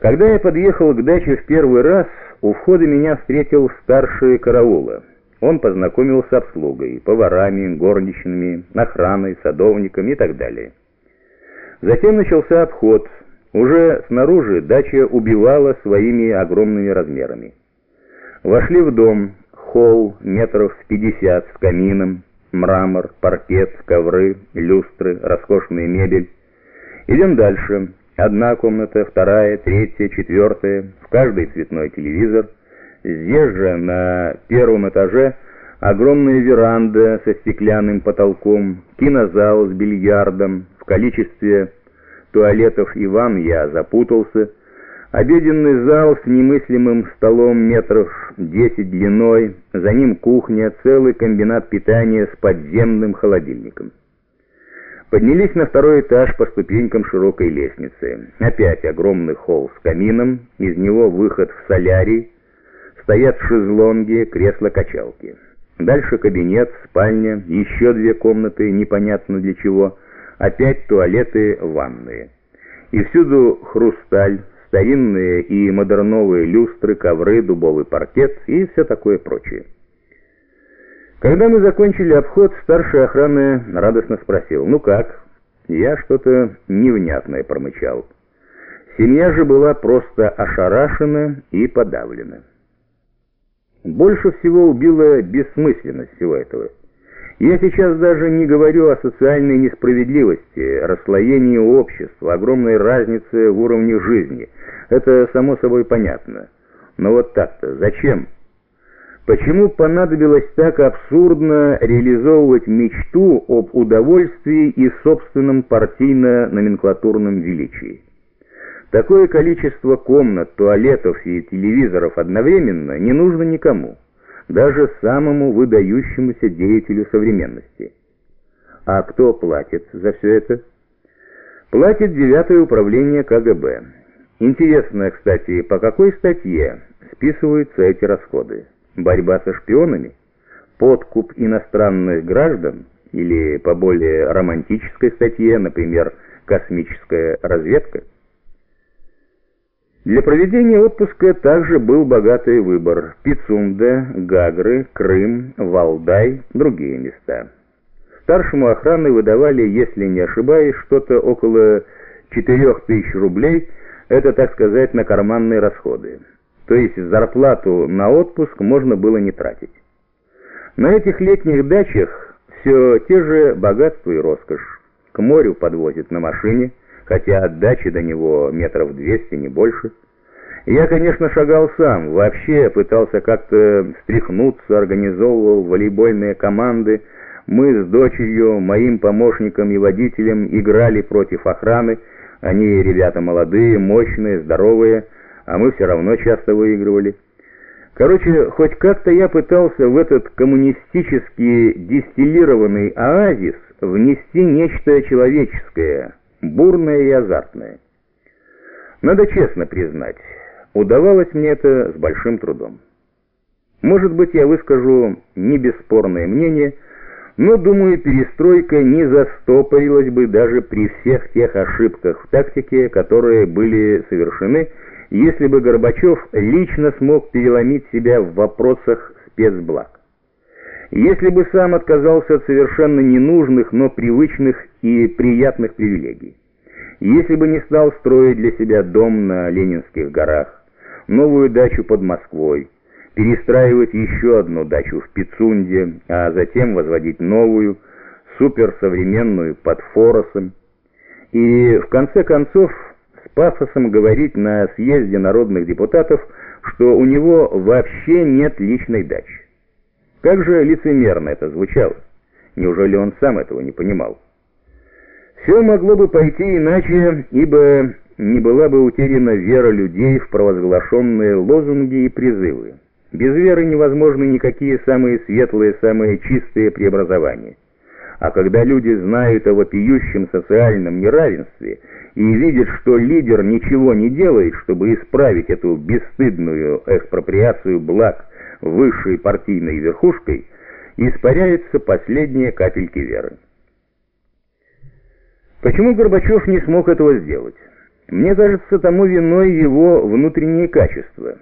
Когда я подъехал к даче в первый раз, у входа меня встретил старший караула. Он познакомил с обслугой, поварами, горничными, охраной, садовниками и так далее. Затем начался обход. Уже снаружи дача убивала своими огромными размерами. Вошли в дом, холл метров с пятьдесят с камином, мрамор, паркет, ковры, люстры, роскошная мебель. Идем дальше. Одна комната, вторая, третья, четвертая, в каждой цветной телевизор. Здесь же, на первом этаже, огромная веранда со стеклянным потолком, кинозал с бильярдом, в количестве туалетов и ванн я запутался, обеденный зал с немыслимым столом метров 10 длиной, за ним кухня, целый комбинат питания с подземным холодильником. Поднялись на второй этаж по ступенькам широкой лестницы. Опять огромный холл с камином, из него выход в солярий, стоят шезлонги, кресла-качалки. Дальше кабинет, спальня, еще две комнаты, непонятно для чего, опять туалеты, ванные. И всюду хрусталь, старинные и модерновые люстры, ковры, дубовый паркет и все такое прочее. Когда мы закончили обход, старший охраны радостно спросил, «Ну как?» Я что-то невнятное промычал. Семья же была просто ошарашена и подавлена. Больше всего убила бессмысленность всего этого. Я сейчас даже не говорю о социальной несправедливости, расслоении общества, огромной разнице в уровне жизни. Это само собой понятно. Но вот так-то зачем? Почему понадобилось так абсурдно реализовывать мечту об удовольствии и собственном партийно-номенклатурном величии? Такое количество комнат, туалетов и телевизоров одновременно не нужно никому, даже самому выдающемуся деятелю современности. А кто платит за все это? Платит девятое управление КГБ. Интересно, кстати, по какой статье списываются эти расходы? Борьба со шпионами, подкуп иностранных граждан или по более романтической статье, например, космическая разведка. Для проведения отпуска также был богатый выбор – Пицунда, Гагры, Крым, Валдай, другие места. Старшему охраны выдавали, если не ошибаюсь, что-то около 4000 рублей, это, так сказать, на карманные расходы то есть зарплату на отпуск можно было не тратить. На этих летних дачах все те же богатства и роскошь. К морю подвозят на машине, хотя от дачи до него метров двести, не больше. Я, конечно, шагал сам, вообще пытался как-то встряхнуться, организовывал волейбольные команды. Мы с дочерью, моим помощником и водителем играли против охраны. Они ребята молодые, мощные, здоровые, а мы все равно часто выигрывали. Короче, хоть как-то я пытался в этот коммунистический дистиллированный оазис внести нечто человеческое, бурное и азартное. Надо честно признать, удавалось мне это с большим трудом. Может быть, я выскажу не бесспорное мнение, но, думаю, перестройка не застопорилась бы даже при всех тех ошибках в тактике, которые были совершены, если бы Горбачев лично смог переломить себя в вопросах спецблаг. Если бы сам отказался от совершенно ненужных, но привычных и приятных привилегий. Если бы не стал строить для себя дом на Ленинских горах, новую дачу под Москвой, перестраивать еще одну дачу в Пицунде, а затем возводить новую, суперсовременную под Форосом. И в конце концов пафосом говорить на съезде народных депутатов, что у него вообще нет личной дачи. Как же лицемерно это звучало. Неужели он сам этого не понимал? Все могло бы пойти иначе, ибо не была бы утеряна вера людей в провозглашенные лозунги и призывы. Без веры невозможны никакие самые светлые, самые чистые преобразования. А когда люди знают о вопиющем социальном неравенстве и видят, что лидер ничего не делает, чтобы исправить эту бесстыдную экспроприацию благ высшей партийной верхушкой, испаряются последние капельки веры. Почему Горбачев не смог этого сделать? Мне кажется, тому виной его внутренние качества.